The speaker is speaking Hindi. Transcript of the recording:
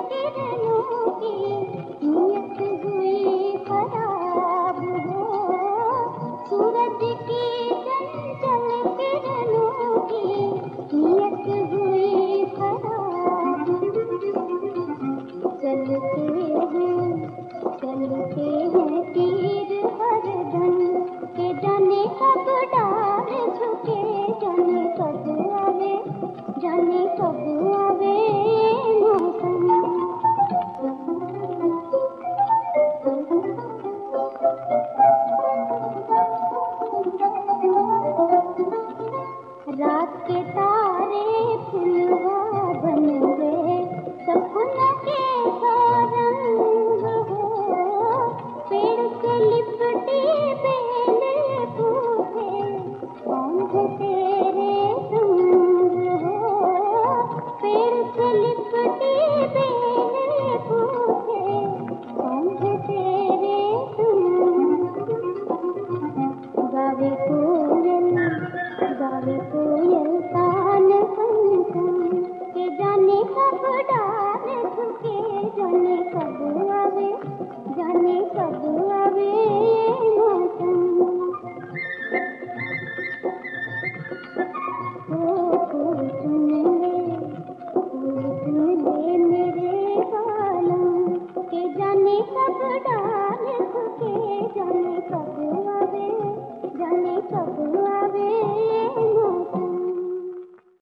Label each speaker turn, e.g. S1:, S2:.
S1: करनों की नियत